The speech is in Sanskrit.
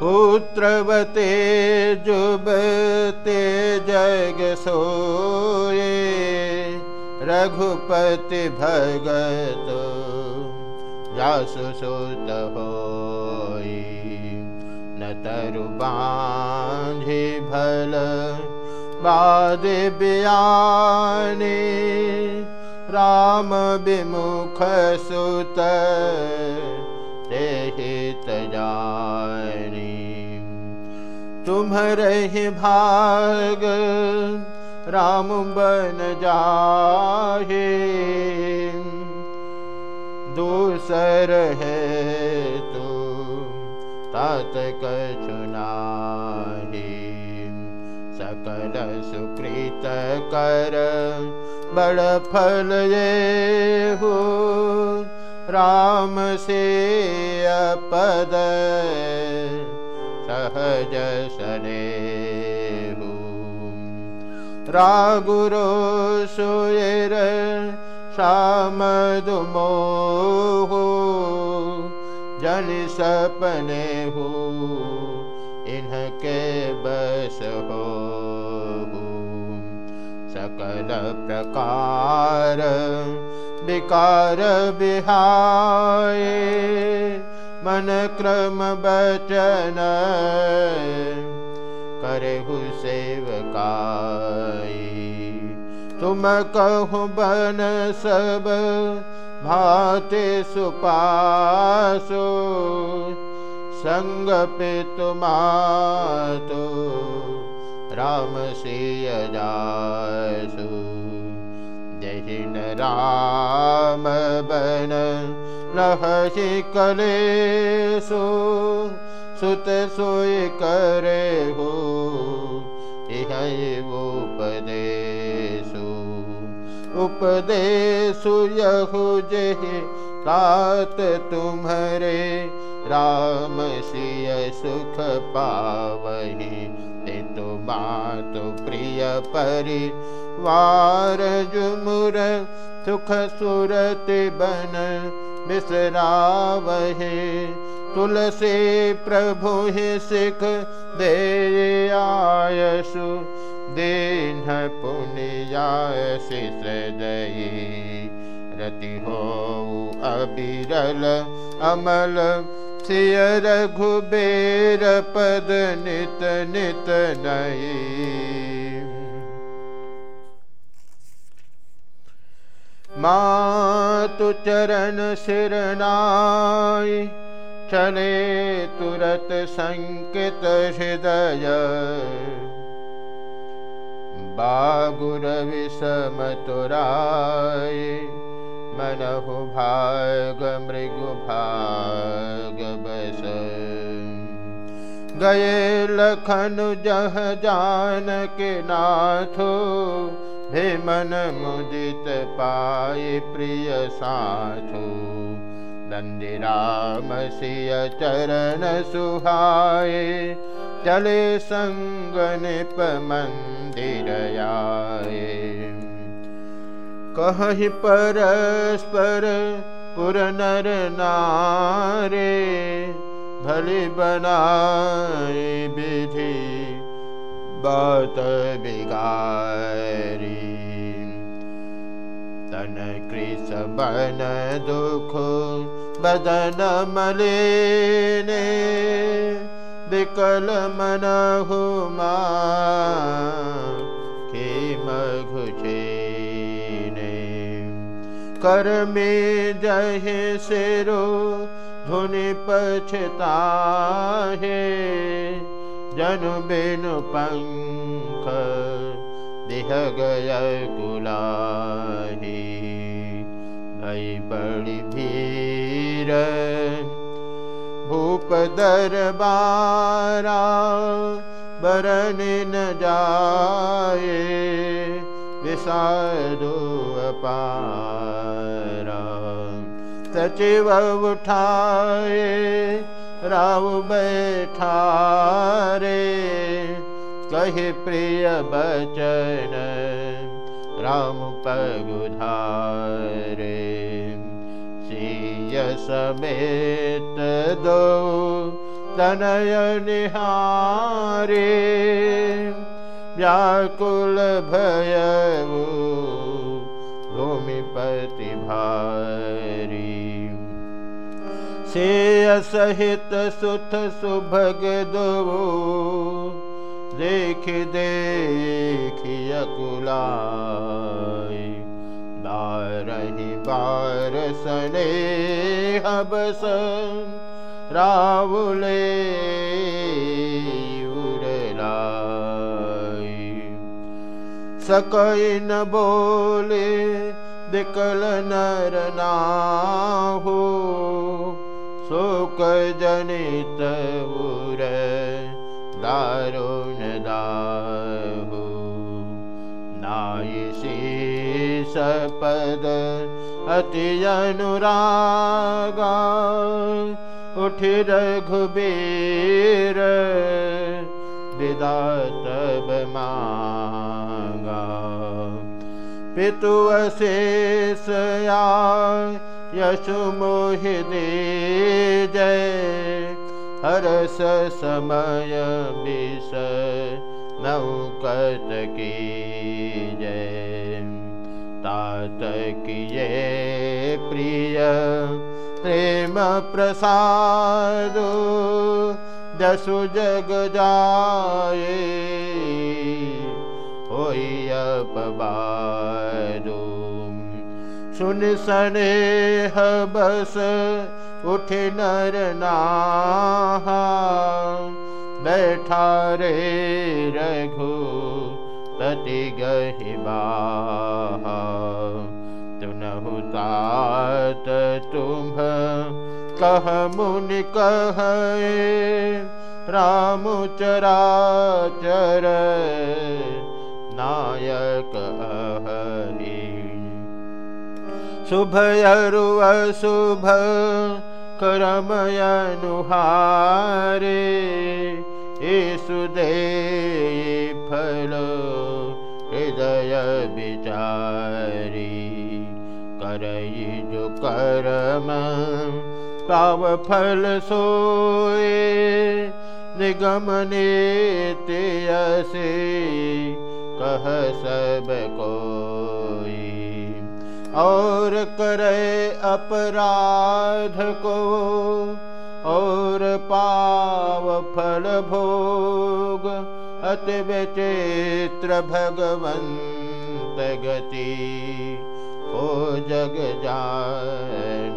पुत्रवते जुबते जग सोये रघुपति भगत जासु सुत होई न तरु बांझे भल बाद बयाने राम विमुख सुत हित जानी तुम रही भाग, राम बन जाहे। दूसर है तू, तात कछुनाही सकल सुकृत कर, बड़ फल ये हो राम से अपद सहज सने रागुरो सुर श्याम दुमो हो जन सपने हो इनके बस हो सकल प्रकार विकार बिहाय मन क्रम बचन करहु सेवकाई तुम कहु बन सब भाते सुपासो। संग पे तुमातो राम से जासु। जहिन राम बन। लहसि कलेसु सुत सोय करे हो उपदेशु। उपदेशु यहु जहि तात तुम्हारे, राम सिय सुख पावहि। ते तुमातु प्रिय परि वार जुमुर, सुख सुरत बन बिसरावहे तुलसी प्रभु ही सिख दे आयसु। दीन पुण्यायसि सदयी रति हो अबिरल अमल। सिय रघुबेर पद नित नित नई मातु चरण सिरनाय चले तुरत संकित हृदय। बागुर विषम तुराय मनहु भाग मृगु भाग बस। गए लखन जह जान के नाथो मन मुदित पाए प्रिय साथो नन्दिराम सिय चरण सुहाए चले संग निप मंदिर आए कहि परस्पर पुर नर नारे भले बनाए विधि बात बिगारी तन बन दुख बदन घुचे कर में जहे सिरो धुनि पछता है जनु बेनु पंख दिह गय कुलाही। बड़ी भीर भूप दरबारा बरन न जाए विषादो अपारा। सचिव उठाए रे। कहे प्रिय बचन राम पगुधारे सिय समेत दो तनय निहारे। व्याकुल भय भूमिपति भारी सुत सुभग दो देख देखिय कुला बारही बार सने हबस। रावुले उड़ला सकई न बोले दिकल नर हो शोक जनित उर दारुण दाहु। नायसी सपद अति अनुरागा। उठ रघुबीर विदा तब मांगा। पितु यशु मोह दे जय। हरस समय विष नौकत की जय। तात किए प्रिय प्रेम प्रसाद दसु जग जाए होई अपबादो सुन सने बस, उठ नर नाहा। बैठा रे रघु पति गहि तुनहु तात तुम, कह मुन कह, राम चरा चर नायक शुभ अरु अशुभ करमयनुहारे। ईसुदे फल हृदय विचारी। करई जो करम, पाव फल सोए। निगम निगमने तेयसे कह सब कोई और करे अपराध को, और पाव फल भोग। अति विचित्र भगवंत गति हो जग जान